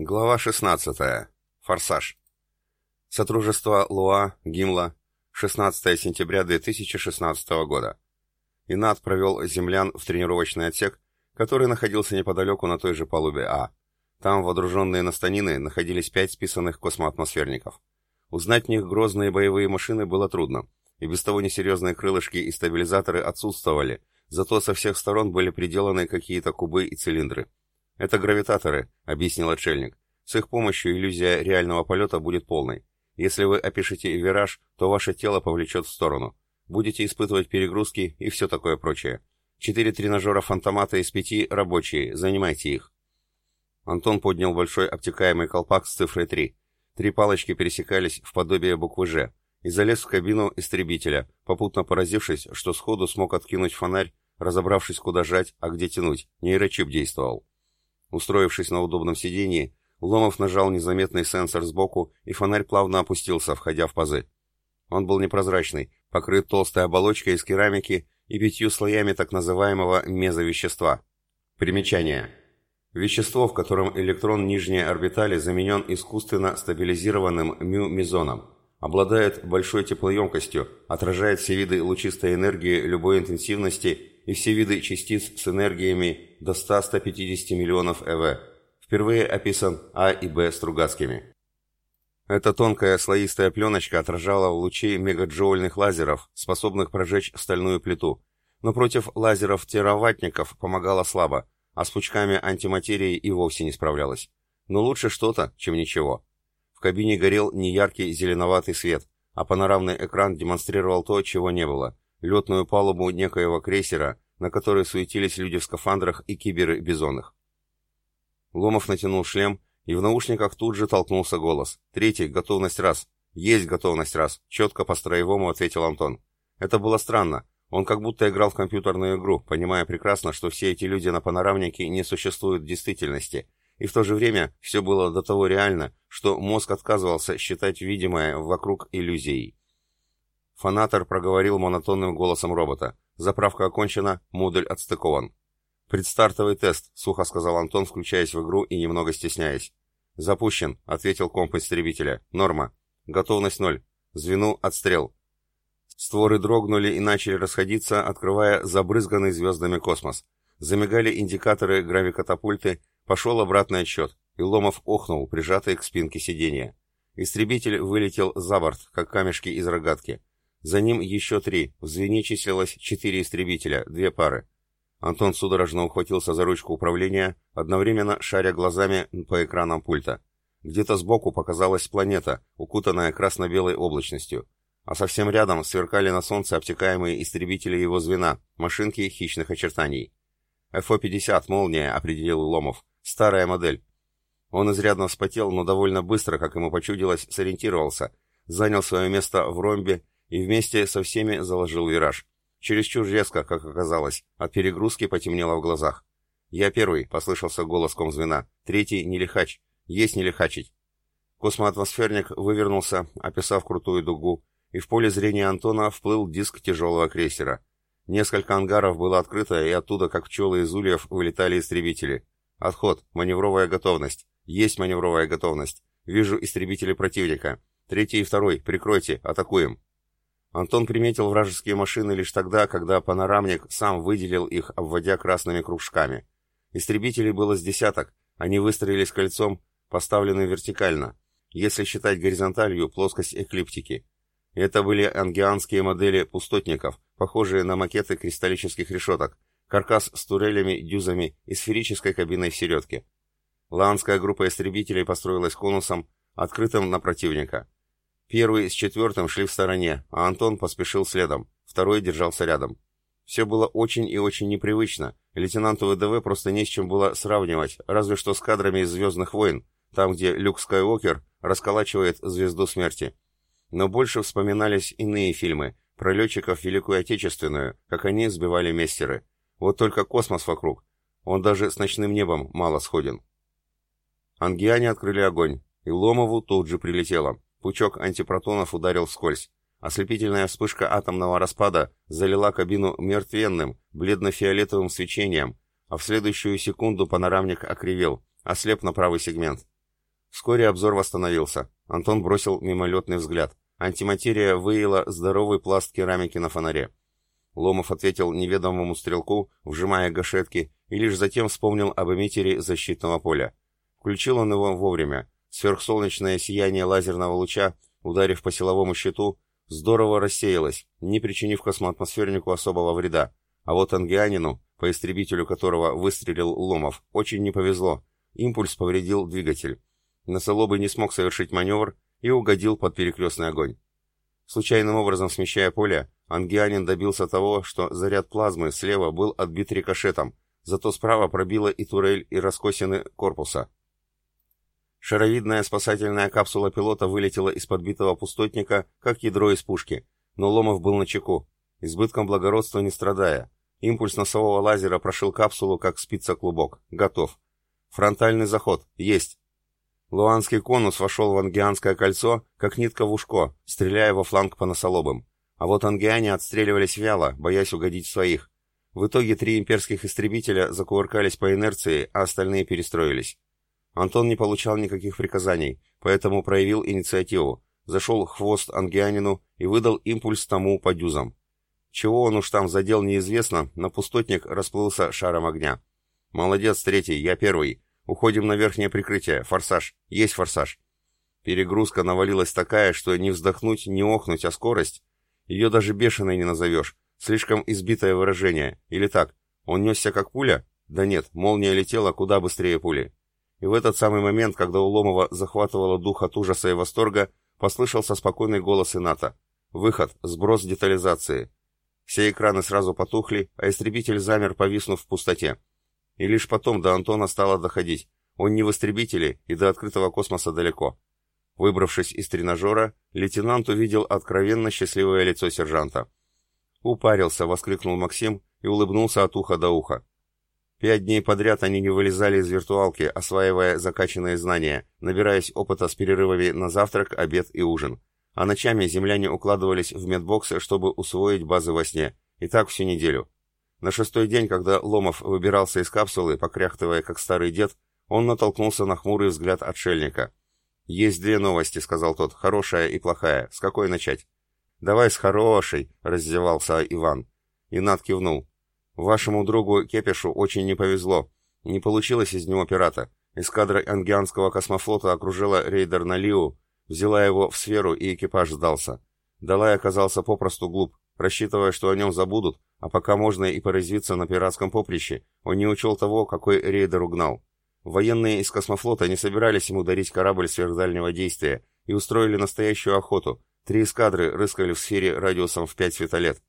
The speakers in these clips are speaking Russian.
Глава 16. Форсаж. Сотрудничество Луа, Гимла, 16 сентября 2016 года. Инат провел землян в тренировочный отсек, который находился неподалеку на той же палубе А. Там, водруженные на станины, находились пять списанных космоатмосферников. Узнать в них грозные боевые машины было трудно, и без того несерьезные крылышки и стабилизаторы отсутствовали, зато со всех сторон были приделаны какие-то кубы и цилиндры. «Это гравитаторы», — объяснил отшельник. «С их помощью иллюзия реального полета будет полной. Если вы опишете вираж, то ваше тело повлечет в сторону. Будете испытывать перегрузки и все такое прочее. Четыре тренажера фантомата из пяти рабочие, занимайте их». Антон поднял большой обтекаемый колпак с цифрой 3. Три палочки пересекались в подобие буквы «Ж» и залез в кабину истребителя, попутно поразившись, что сходу смог откинуть фонарь, разобравшись, куда жать, а где тянуть. Нейрочип действовал. Устроившись на удобном сидении, Ломов нажал незаметный сенсор сбоку, и фонарь плавно опустился, входя в пазы. Он был непрозрачный, покрыт толстой оболочкой из керамики и пятью слоями так называемого мезовещества. Примечание. Вещество, в котором электрон нижней орбитали заменен искусственно стабилизированным мю-мезоном. Обладает большой теплоемкостью, отражает все виды лучистой энергии любой интенсивности и все виды частиц с энергиями до 100-150 миллионов ЭВ. Впервые описан А и Б Стругацкими. Эта тонкая слоистая пленочка отражала лучи мегаджоульных лазеров, способных прожечь стальную плиту, но против лазеров-тераватников помогала слабо, а с пучками антиматерии и вовсе не справлялась. Но лучше что-то, чем ничего. В кабине горел неяркий зеленоватый свет, а панорамный экран демонстрировал то, чего не было – летную палубу некоего крейсера, на которой суетились люди в скафандрах и киберы-бизонах. Ломов натянул шлем, и в наушниках тут же толкнулся голос. «Третий, готовность раз». «Есть готовность раз», — четко по-строевому ответил Антон. Это было странно. Он как будто играл в компьютерную игру, понимая прекрасно, что все эти люди на панорамнике не существуют в действительности. И в то же время все было до того реально, что мозг отказывался считать видимое вокруг иллюзией. Фонатор проговорил монотонным голосом робота. «Заправка окончена, модуль отстыкован». «Предстартовый тест», — сухо сказал Антон, включаясь в игру и немного стесняясь. «Запущен», — ответил комп истребителя. «Норма. Готовность ноль. Звену отстрел». Створы дрогнули и начали расходиться, открывая забрызганный звездами космос. Замигали индикаторы гравикатапульты, пошел обратный отсчет, и Ломов охнул, прижатый к спинке сиденья. Истребитель вылетел за борт, как камешки из рогатки. За ним еще три, в звене числилось четыре истребителя, две пары. Антон судорожно ухватился за ручку управления, одновременно шаря глазами по экранам пульта. Где-то сбоку показалась планета, укутанная красно-белой облачностью. А совсем рядом сверкали на солнце обтекаемые истребители его звена, машинки хищных очертаний. «ФО-50, молния», — определил Ломов. «Старая модель». Он изрядно вспотел, но довольно быстро, как ему почудилось, сориентировался, занял свое место в ромбе и вместе со всеми заложил вираж. Чересчур резко, как оказалось, от перегрузки потемнело в глазах. «Я первый», — послышался голос комзвена. «Третий — не лихач. Есть не лихачить». Космоатмосферник вывернулся, описав крутую дугу, и в поле зрения Антона вплыл диск тяжелого крейсера. Несколько ангаров было открыто, и оттуда, как пчелы из ульев, вылетали истребители. «Отход. Маневровая готовность. Есть маневровая готовность. Вижу истребители противника. Третий и второй. Прикройте. Атакуем». Антон приметил вражеские машины лишь тогда, когда панорамник сам выделил их, обводя красными кружками. Истребителей было с десяток, они выстроились кольцом, поставлены вертикально, если считать горизонталью плоскость эклиптики. Это были ангианские модели пустотников, похожие на макеты кристаллических решеток, каркас с турелями, дюзами и сферической кабиной в середке. Лаанская группа истребителей построилась конусом, открытым на противника. Первый с четвертым шли в стороне, а Антон поспешил следом, второй держался рядом. Все было очень и очень непривычно, лейтенанту ВДВ просто не с чем было сравнивать, разве что с кадрами из «Звездных войн», там, где Люк Скайуокер расколачивает звезду смерти. Но больше вспоминались иные фильмы, про летчиков Великую Отечественную, как они сбивали мессеры. Вот только космос вокруг. Он даже с ночным небом мало сходен. Ангиане открыли огонь, и Ломову тут же прилетело. Пучок антипротонов ударил вскользь. Ослепительная вспышка атомного распада залила кабину мертвенным, бледно-фиолетовым свечением, а в следующую секунду панорамник окривел, ослеп на правый сегмент. Вскоре обзор восстановился. Антон бросил мимолетный взгляд. Антиматерия выяла здоровый пласт керамики на фонаре. Ломов ответил неведомому стрелку, вжимая гашетки, и лишь затем вспомнил об эмиттере защитного поля. Включил он его вовремя. Сверхсолнечное сияние лазерного луча, ударив по силовому щиту, здорово рассеялось, не причинив космоатмосфернику особого вреда. А вот ангианину, по истребителю которого выстрелил Ломов, очень не повезло. Импульс повредил двигатель. Носолобый не смог совершить маневр и угодил под перекрестный огонь. Случайным образом смещая поле, ангианин добился того, что заряд плазмы слева был отбит рикошетом, зато справа пробило и турель, и раскосины корпуса. Шаровидная спасательная капсула пилота вылетела из подбитого пустотника, как ядро из пушки, но Ломов был на чеку, избытком благородства не страдая. Импульс носового лазера прошил капсулу, как спица-клубок. Готов. Фронтальный заход. Есть. Луанский конус вошел в ангианское кольцо, как нитка в ушко, стреляя во фланг по носолобым. А вот ангиане отстреливались вяло, боясь угодить своих. В итоге три имперских истребителя закувыркались по инерции, а остальные перестроились. Антон не получал никаких приказаний, поэтому проявил инициативу, зашел хвост ангианину и выдал импульс тому по дюзам. Чего он уж там задел, неизвестно, но пустотник расплылся шаром огня. «Молодец, третий, я первый. Уходим на верхнее прикрытие. Форсаж. Есть форсаж». Перегрузка навалилась такая, что не вздохнуть, не охнуть, а скорость. Ее даже бешеной не назовешь. Слишком избитое выражение. Или так, он несся как пуля? Да нет, молния летела куда быстрее пули. И в этот самый момент, когда у Ломова захватывало дух от ужаса и восторга, послышался спокойный голос Ината. «Выход, сброс детализации». Все экраны сразу потухли, а истребитель замер, повиснув в пустоте. И лишь потом до Антона стало доходить. Он не в истребителе, и до открытого космоса далеко. Выбравшись из тренажера, лейтенант увидел откровенно счастливое лицо сержанта. «Упарился!» — воскликнул Максим и улыбнулся от уха до уха. Пять дней подряд они не вылезали из виртуалки, осваивая закачанные знания, набираясь опыта с перерывами на завтрак, обед и ужин. А ночами земляне укладывались в медбоксы, чтобы усвоить базы во сне. И так всю неделю. На шестой день, когда Ломов выбирался из капсулы, покряхтывая как старый дед, он натолкнулся на хмурый взгляд отшельника. «Есть две новости», — сказал тот, — «хорошая и плохая. С какой начать?» «Давай с хорошей», — раздевался Иван. И Над кивнул. Вашему другу Кепишу очень не повезло. Не получилось из него пирата. Эскадра ангианского космофлота окружила рейдер на Лиу, взяла его в сферу, и экипаж сдался. Далай оказался попросту глуп, рассчитывая, что о нем забудут, а пока можно и порезвиться на пиратском поприще, он не учел того, какой рейдер угнал. Военные из космофлота не собирались ему дарить корабль сверхдальнего действия и устроили настоящую охоту. Три эскадры рыскали в сфере радиусом в пять светолет.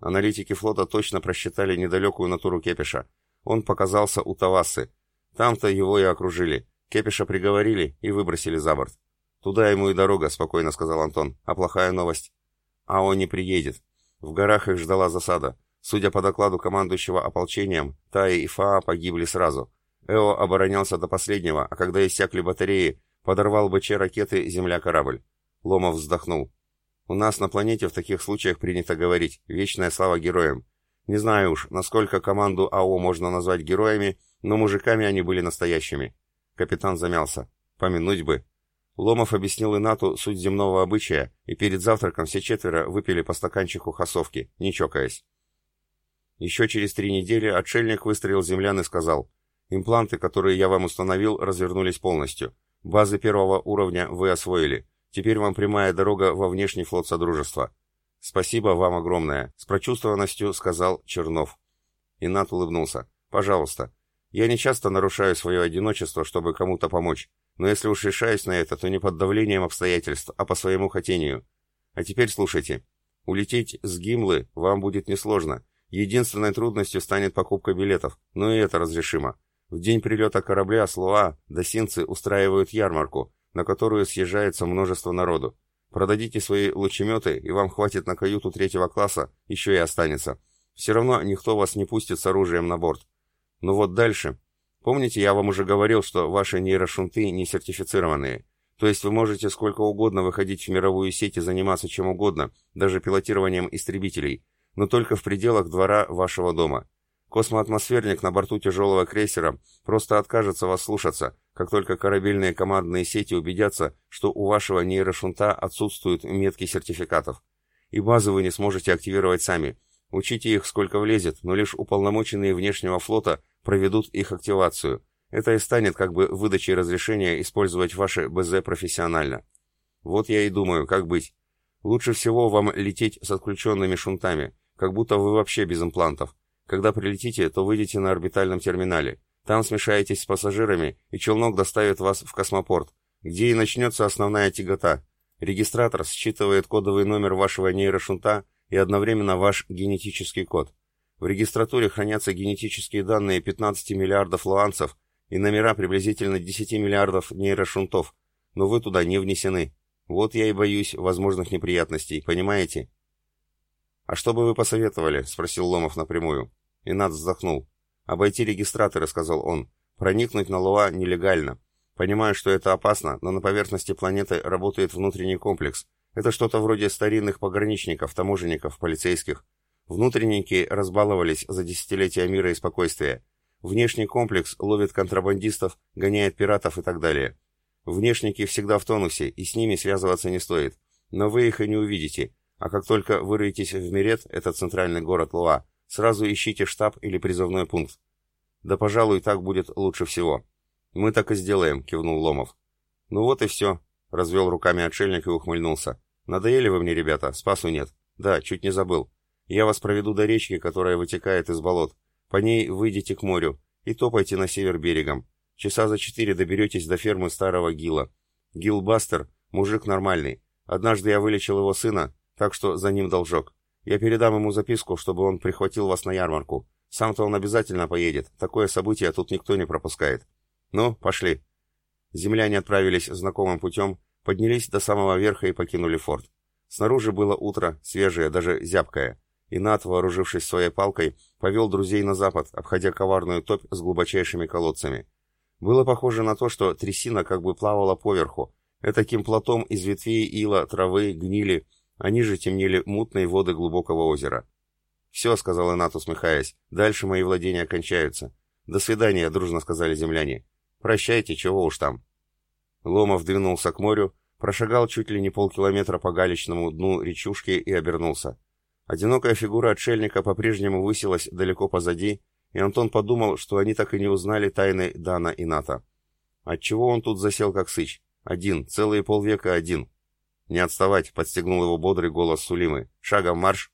Аналитики флота точно просчитали недалекую натуру Кепиша. Он показался у Тавасы. Там-то его и окружили. Кепиша приговорили и выбросили за борт. «Туда ему и дорога», — спокойно сказал Антон. «А плохая новость?» «А он не приедет. В горах их ждала засада. Судя по докладу командующего ополчением, Таи и Фаа погибли сразу. Эо оборонялся до последнего, а когда иссякли батареи, подорвал БЧ ракеты «Земля-корабль». Ломов вздохнул. У нас на планете в таких случаях принято говорить «вечная слава героям». Не знаю уж, насколько команду АО можно назвать героями, но мужиками они были настоящими. Капитан замялся. Помянуть бы. Ломов объяснил Инату суть земного обычая, и перед завтраком все четверо выпили по стаканчику хасовки, не чокаясь. Еще через три недели отшельник выстроил землян и сказал, «Импланты, которые я вам установил, развернулись полностью. Базы первого уровня вы освоили. Теперь вам прямая дорога во внешний флот Содружества. Спасибо вам огромное, с прочувствованностью сказал Чернов. Инат улыбнулся. Пожалуйста. Я не часто нарушаю свое одиночество, чтобы кому-то помочь, но если уж решаюсь на это, то не под давлением обстоятельств, а по своему хотению. А теперь слушайте. Улететь с Гимлы вам будет несложно. Единственной трудностью станет покупка билетов, но и это разрешимо. В день прилета корабля с Луа досинцы устраивают ярмарку, на которую съезжается множество народу. Продадите свои лучеметы, и вам хватит на каюту третьего класса, еще и останется. Все равно никто вас не пустит с оружием на борт. Но вот дальше. Помните, я вам уже говорил, что ваши нейрошунты не сертифицированные. То есть вы можете сколько угодно выходить в мировую сеть и заниматься чем угодно, даже пилотированием истребителей, но только в пределах двора вашего дома. Космоатмосферник на борту тяжелого крейсера просто откажется вас слушаться, как только корабельные командные сети убедятся, что у вашего нейрошунта отсутствуют метки сертификатов. И базы вы не сможете активировать сами. Учите их сколько влезет, но лишь уполномоченные внешнего флота проведут их активацию. Это и станет как бы выдачей разрешения использовать ваши БЗ профессионально. Вот я и думаю, как быть. Лучше всего вам лететь с отключенными шунтами, как будто вы вообще без имплантов. Когда прилетите, то выйдете на орбитальном терминале. Там смешаетесь с пассажирами, и челнок доставит вас в космопорт, где и начнется основная тягота. Регистратор считывает кодовый номер вашего нейрошунта и одновременно ваш генетический код. В регистратуре хранятся генетические данные 15 миллиардов луанцев и номера приблизительно 10 миллиардов нейрошунтов, но вы туда не внесены. Вот я и боюсь возможных неприятностей, понимаете? «А что бы вы посоветовали?» — спросил Ломов напрямую. Инат вздохнул. «Обойти регистраторы», — сказал он. «Проникнуть на Луа нелегально. Понимаю, что это опасно, но на поверхности планеты работает внутренний комплекс. Это что-то вроде старинных пограничников, таможенников, полицейских. Внутренники разбаловались за десятилетия мира и спокойствия. Внешний комплекс ловит контрабандистов, гоняет пиратов и так далее. Внешники всегда в тонусе, и с ними связываться не стоит. Но вы их и не увидите. А как только вырветесь в Мирет, это центральный город Луа, Сразу ищите штаб или призывной пункт. Да, пожалуй, так будет лучше всего. Мы так и сделаем, кивнул Ломов. Ну вот и все, развел руками отшельник и ухмыльнулся. Надоели вы мне, ребята, спасу нет. Да, чуть не забыл. Я вас проведу до речки, которая вытекает из болот. По ней выйдете к морю и топайте на север берегом. Часа за четыре доберетесь до фермы старого Гила. Гил Бастер – мужик нормальный. Однажды я вылечил его сына, так что за ним должок. Я передам ему записку, чтобы он прихватил вас на ярмарку. Сам-то он обязательно поедет. Такое событие тут никто не пропускает. Ну, пошли. Земляне отправились знакомым путем, поднялись до самого верха и покинули форт. Снаружи было утро, свежее, даже зябкое. И Нат, вооружившись своей палкой, повел друзей на запад, обходя коварную топь с глубочайшими колодцами. Было похоже на то, что трясина как бы плавала поверху, этаким платом из ветвей ила, травы, гнили, они же темнели мутные воды глубокого озера. «Все», — сказал Инат, усмехаясь, — «дальше мои владения кончаются. До свидания», — дружно сказали земляне. «Прощайте, чего уж там». Ломов двинулся к морю, прошагал чуть ли не полкилометра по галечному дну речушки и обернулся. Одинокая фигура отшельника по-прежнему высилась далеко позади, и Антон подумал, что они так и не узнали тайны Дана и Ната. Отчего он тут засел как сыч? Один, целые полвека один. «Не отставать!» — подстегнул его бодрый голос Сулимы. «Шагом марш!»